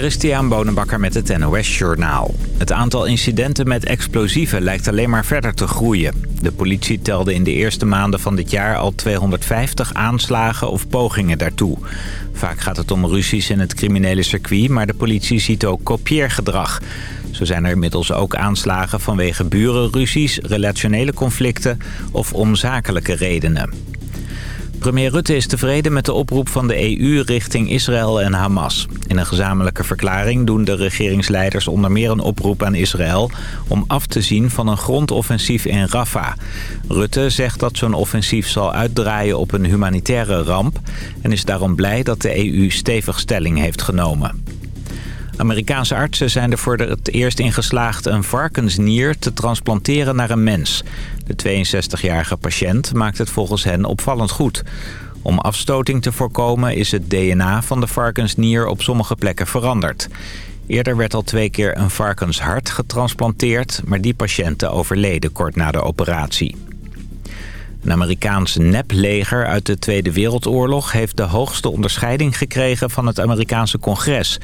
Christian Bonenbakker met het NOS Journaal. Het aantal incidenten met explosieven lijkt alleen maar verder te groeien. De politie telde in de eerste maanden van dit jaar al 250 aanslagen of pogingen daartoe. Vaak gaat het om ruzies in het criminele circuit, maar de politie ziet ook kopieergedrag. Zo zijn er inmiddels ook aanslagen vanwege burenruzies, relationele conflicten of om zakelijke redenen. Premier Rutte is tevreden met de oproep van de EU richting Israël en Hamas. In een gezamenlijke verklaring doen de regeringsleiders onder meer een oproep aan Israël... om af te zien van een grondoffensief in Rafah. Rutte zegt dat zo'n offensief zal uitdraaien op een humanitaire ramp... en is daarom blij dat de EU stevig stelling heeft genomen. Amerikaanse artsen zijn er voor het eerst in geslaagd een varkensnier te transplanteren naar een mens. De 62-jarige patiënt maakt het volgens hen opvallend goed. Om afstoting te voorkomen is het DNA van de varkensnier op sommige plekken veranderd. Eerder werd al twee keer een varkenshart getransplanteerd... maar die patiënten overleden kort na de operatie. Een Amerikaans nepleger uit de Tweede Wereldoorlog... heeft de hoogste onderscheiding gekregen van het Amerikaanse congres.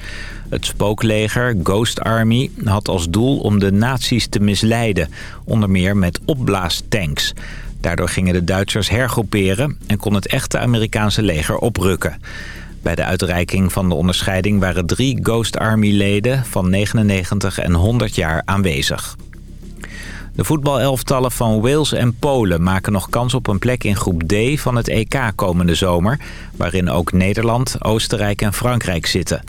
Het spookleger Ghost Army had als doel om de nazi's te misleiden. Onder meer met opblaastanks. Daardoor gingen de Duitsers hergroeperen... en kon het echte Amerikaanse leger oprukken. Bij de uitreiking van de onderscheiding waren drie Ghost Army-leden... van 99 en 100 jaar aanwezig. De voetbalelftallen van Wales en Polen maken nog kans op een plek in groep D van het EK komende zomer... waarin ook Nederland, Oostenrijk en Frankrijk zitten.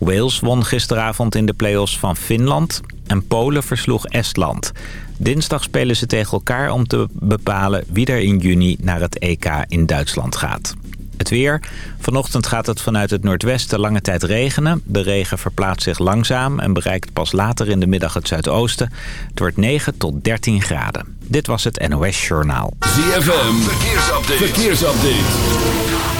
Wales won gisteravond in de play-offs van Finland en Polen versloeg Estland. Dinsdag spelen ze tegen elkaar om te bepalen wie er in juni naar het EK in Duitsland gaat. Het weer. Vanochtend gaat het vanuit het noordwesten lange tijd regenen. De regen verplaatst zich langzaam en bereikt pas later in de middag het zuidoosten. Het wordt 9 tot 13 graden. Dit was het NOS Journaal. ZFM. Verkeersupdate. Verkeersupdate.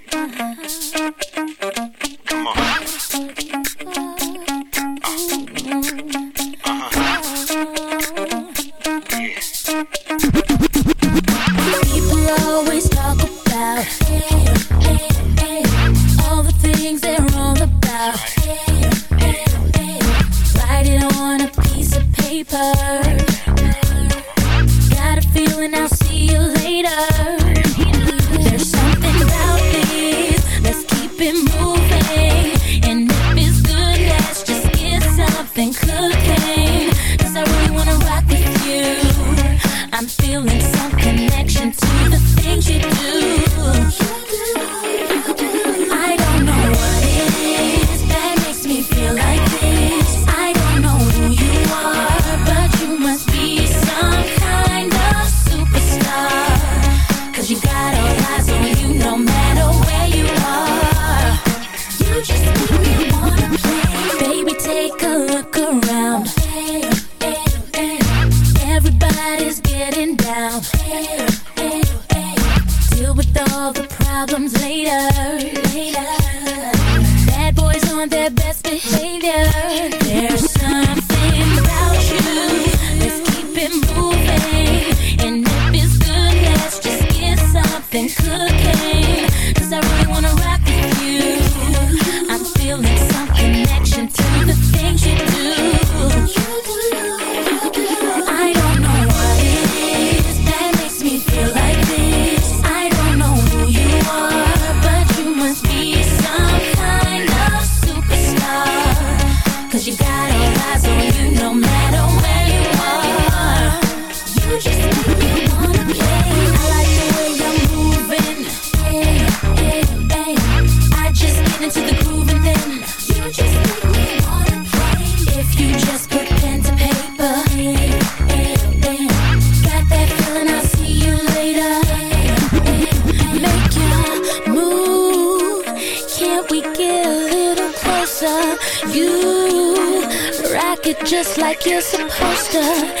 Problems later. Bad boys on their best behavior. Like you're supposed to.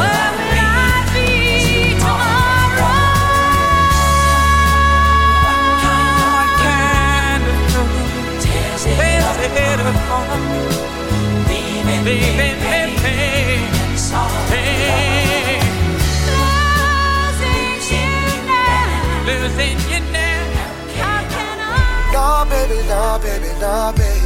Where will I be tomorrow? What kind, what kind of. Losing you now. Losing you now. How can I? Love, baby, love, baby, love, baby.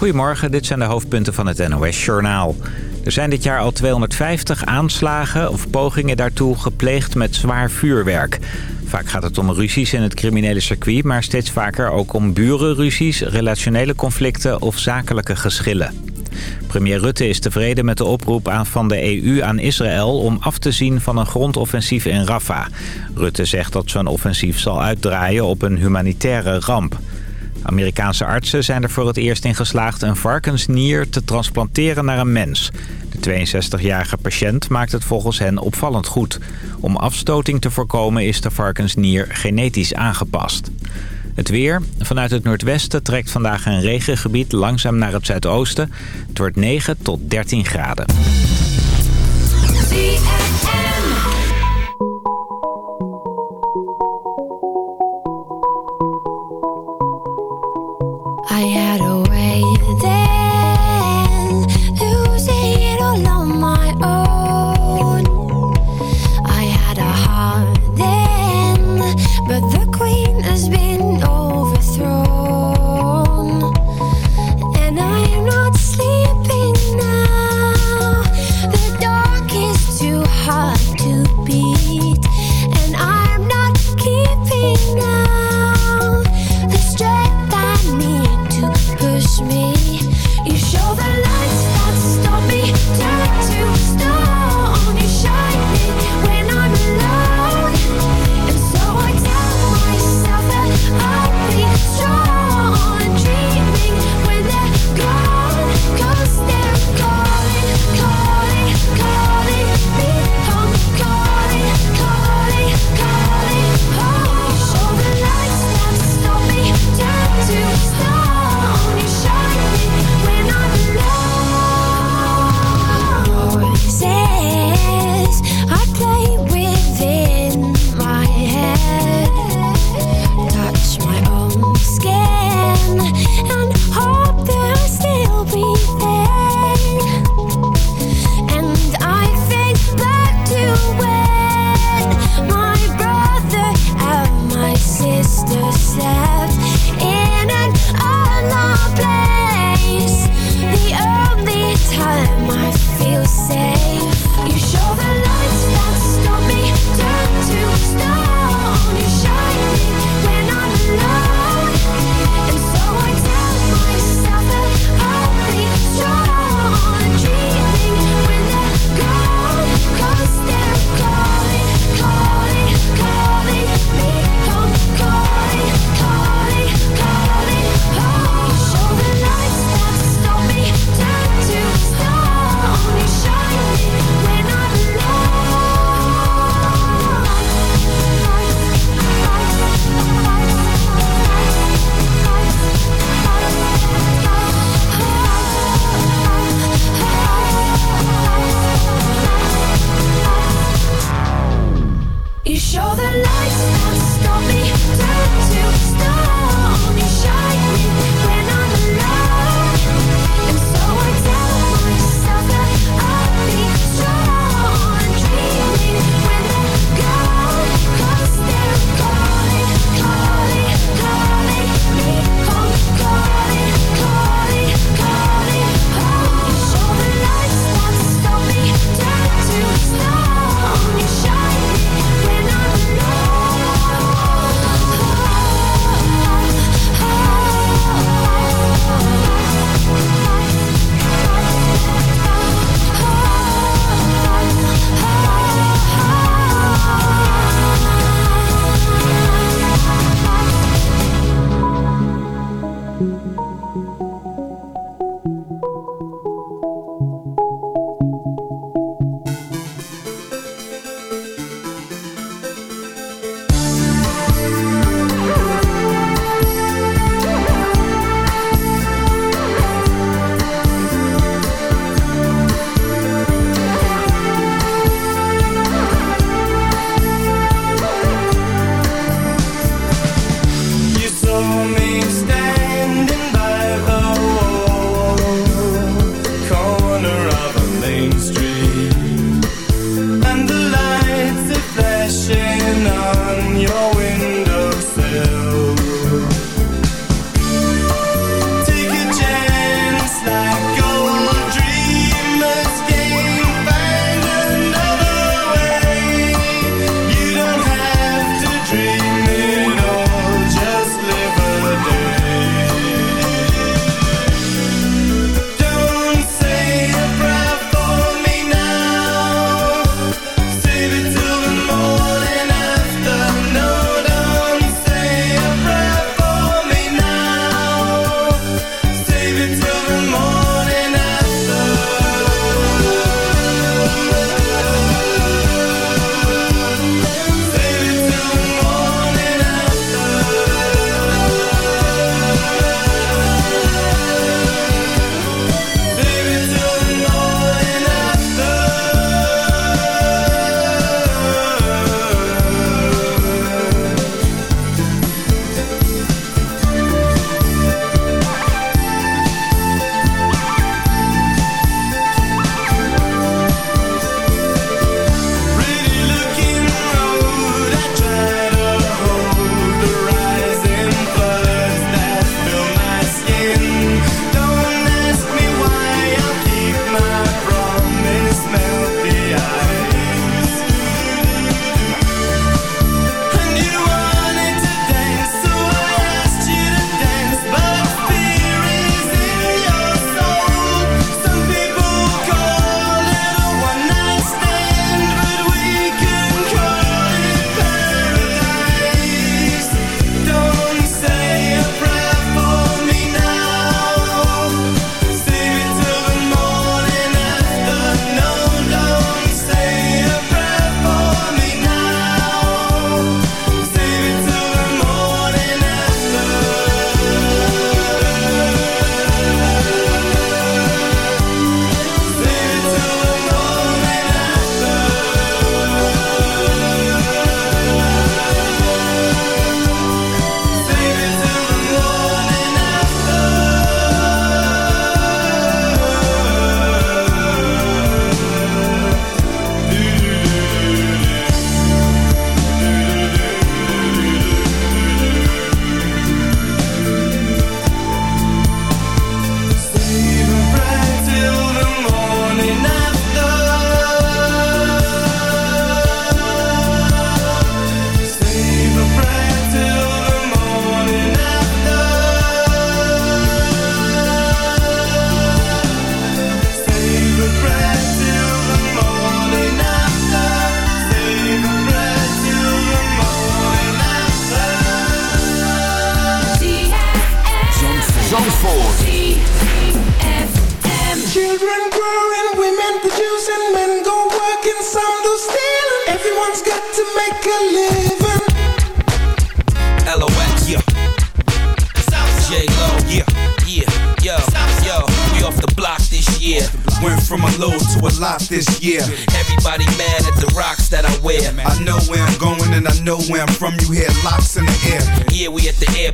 Goedemorgen, dit zijn de hoofdpunten van het NOS-journaal. Er zijn dit jaar al 250 aanslagen of pogingen daartoe gepleegd met zwaar vuurwerk. Vaak gaat het om ruzies in het criminele circuit... maar steeds vaker ook om burenruzies, relationele conflicten of zakelijke geschillen. Premier Rutte is tevreden met de oproep aan van de EU aan Israël... om af te zien van een grondoffensief in Rafah. Rutte zegt dat zo'n offensief zal uitdraaien op een humanitaire ramp. Amerikaanse artsen zijn er voor het eerst in geslaagd een varkensnier te transplanteren naar een mens. De 62-jarige patiënt maakt het volgens hen opvallend goed. Om afstoting te voorkomen is de varkensnier genetisch aangepast. Het weer. Vanuit het noordwesten trekt vandaag een regengebied langzaam naar het zuidoosten. Het wordt 9 tot 13 graden.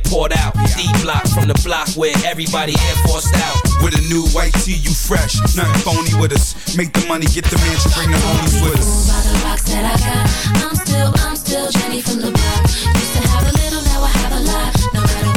poured out. D block from the block where everybody air forced out. With a new white tee, you fresh. Nothing phony with us. Make the money, get the mansion, bring the homies with us. By rocks that I got, I'm still, I'm still Jenny from the block. Used to have a little, now I have a lot. No matter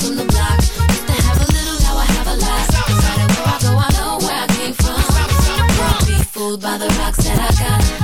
by the rocks that I got.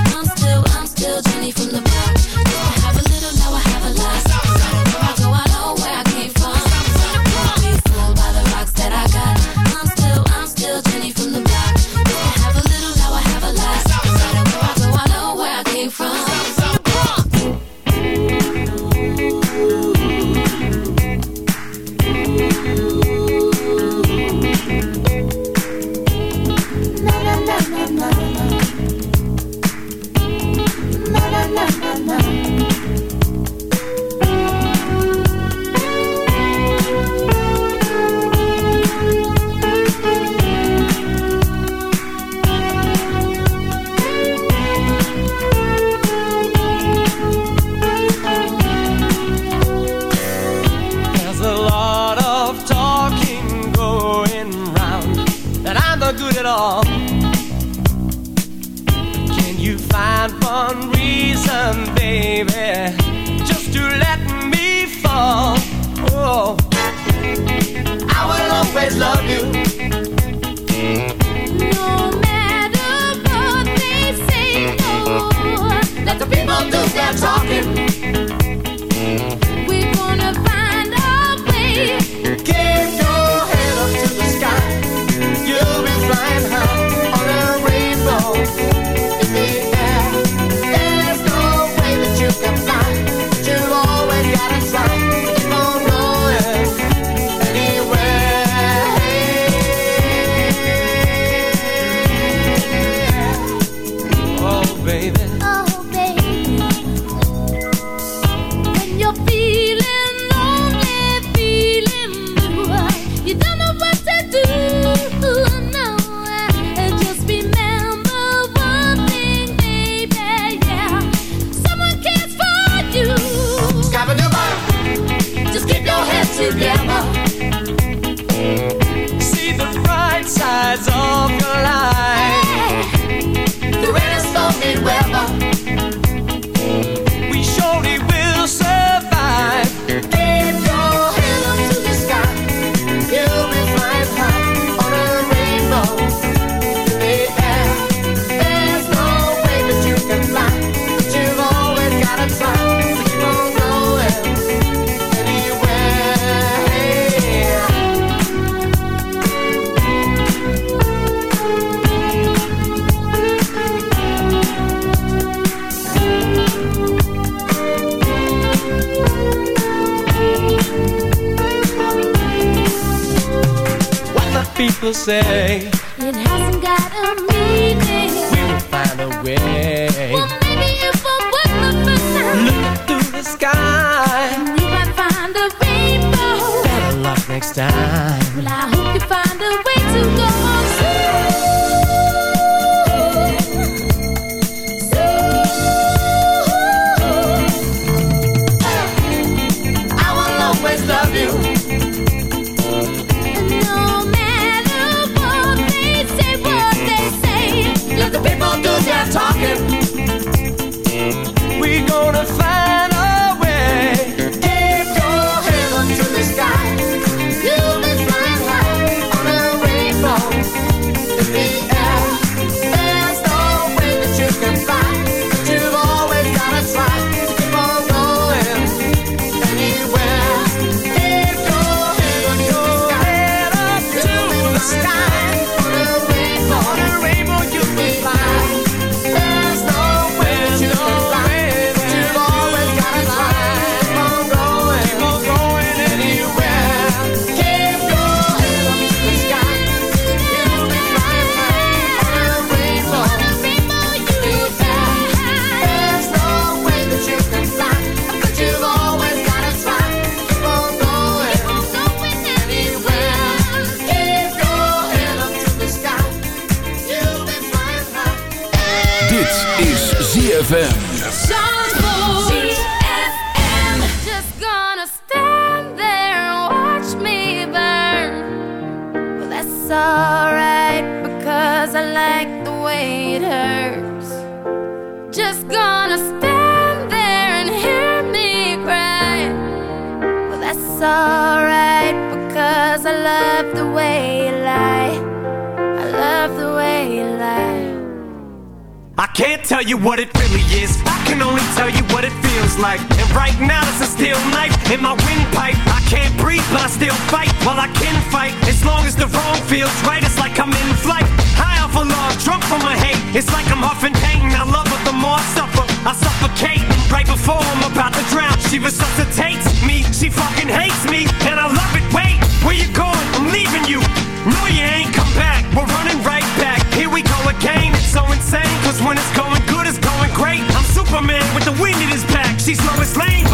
But I still fight. While I can fight, as long as the wrong feels right, it's like I'm in flight. High off of love, drunk from my hate. It's like I'm huffing pain. I love her the more I suffer. I suffocate right before I'm about to drown. She resuscitates me. She fucking hates me, and I love it. Wait, where you going? I'm leaving you. No, you ain't come back. We're running right back. Here we go again. It's so insane, cause when it's going good, it's going great. I'm Superman with the wind in his back. She's Lois Lane,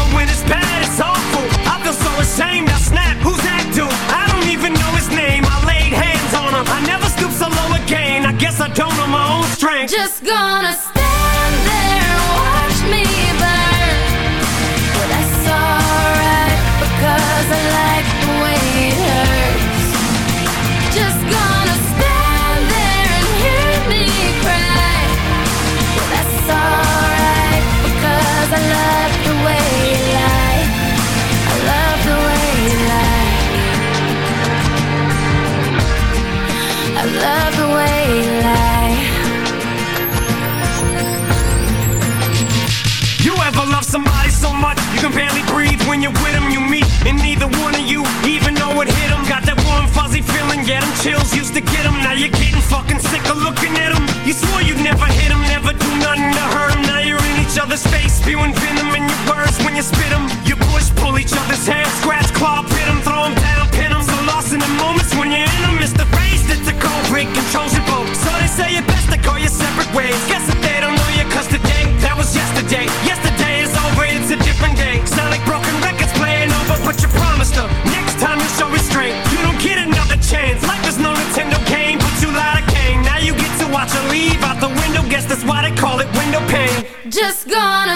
Just gonna so much you can barely breathe when you're with them? You meet, and neither one of you even know it hit them. Got that warm, fuzzy feeling, yeah, them chills used to get them. Now you're getting fucking sick of looking at them. You swore you'd never hit them, never do nothing to hurt them. Now you're in each other's face, spewing venom in your words when you spit them. You push, pull each other's hair, scratch, claw, pit them, throw them down, pin them. So lost in the moments when you're in them. It's the race that's a cold break, controls your boat. So they say it best to go your separate ways. Guess that they don't know you, cause today, that was yesterday. Yesterday You show restraint, you don't get another chance. Life is no Nintendo game, but you lied again. Now you get to watch her leave out the window. Guess that's why they call it window pane. Just gonna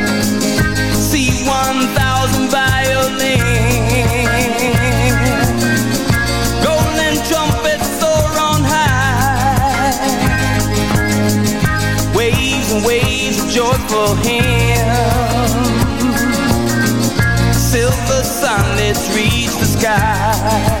Joyful hymns. Silver sunlets reach the sky.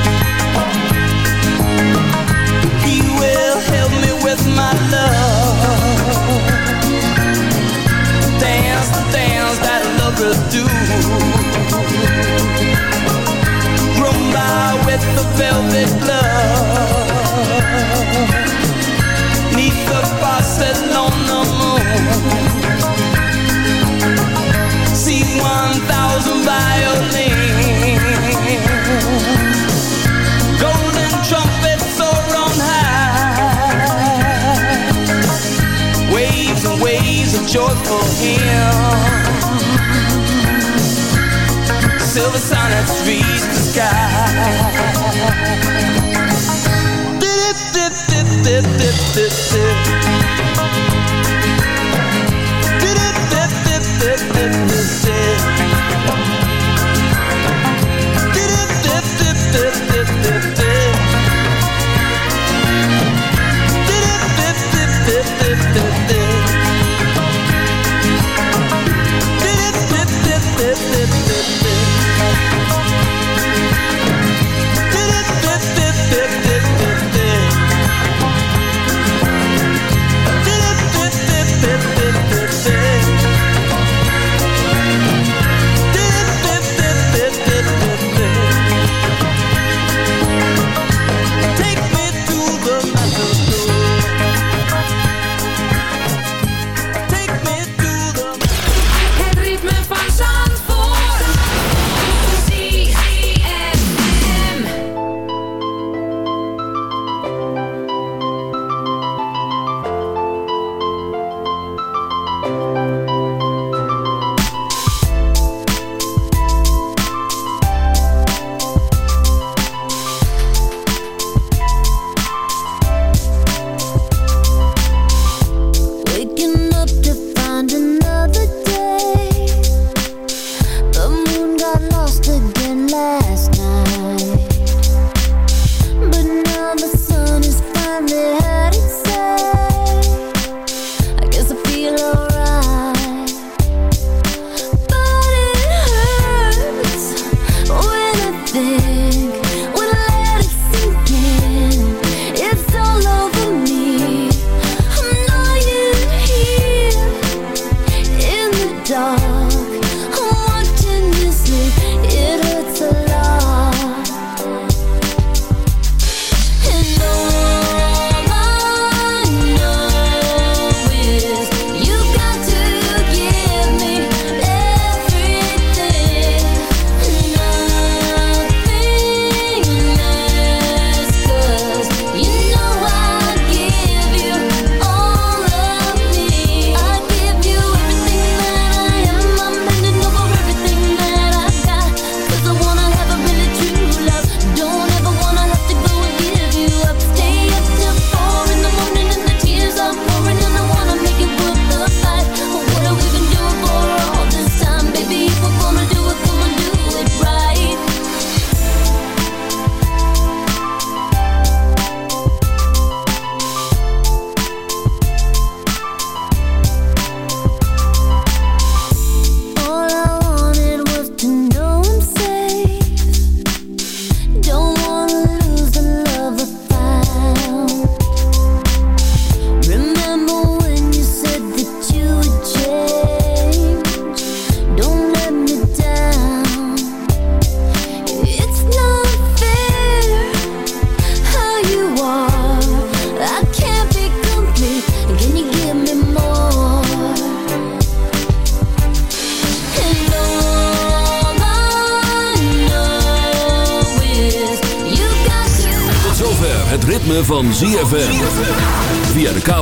do. Rumba with the velvet glove. Neath the Barcelona moon. See one thousand violins. Golden trumpets soar on high. Waves and waves of joyful hymns. Silver sonnets reach the sky. Dip, dip. Dip, dark